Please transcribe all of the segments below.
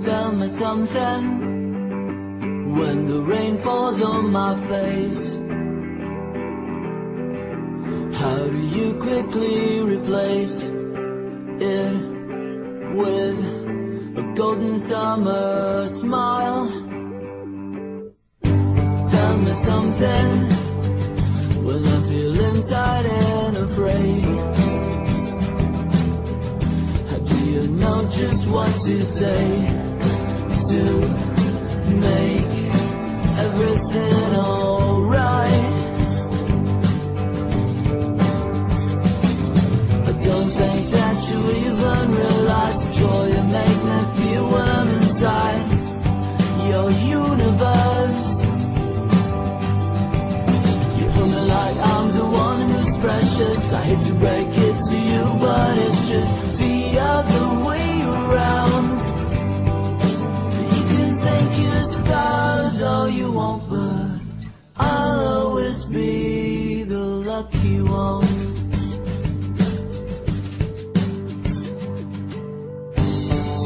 Tell me something when the rain falls on my face. How do you quickly replace it with a golden summer smile? Tell me something when I'm feeling tired and afraid. You know just what to say to make everything alright? I don't think that you even realize the joy you make me feel when I'm inside your universe. You put me like I'm the one who's precious. I hate to break it to you, but it's just all but I'll always be the lucky one.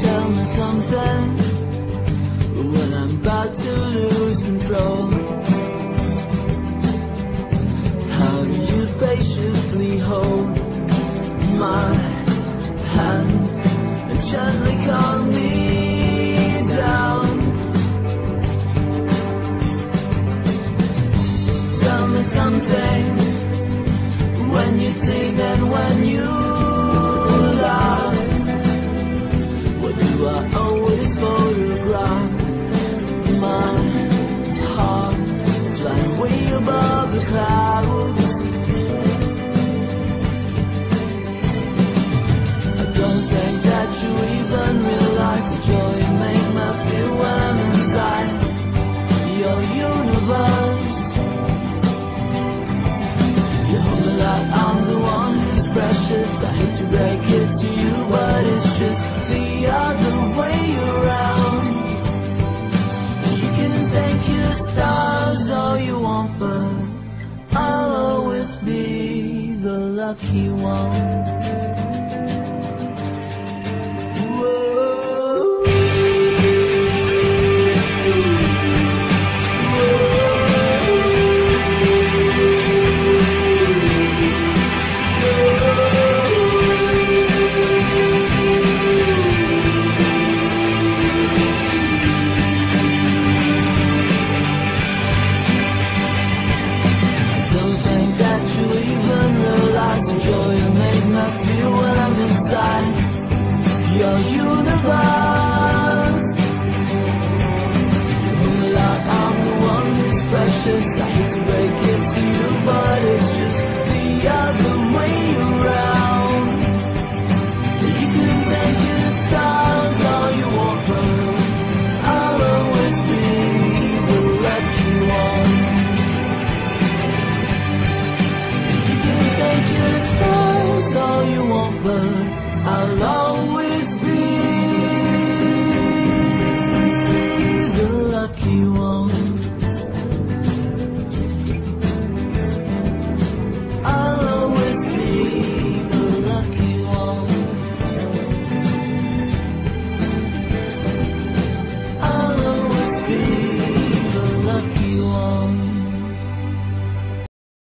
Tell me something when I'm about to lose control. How do you patiently hold my hand and gently something. When you sing and when you you won't Our love.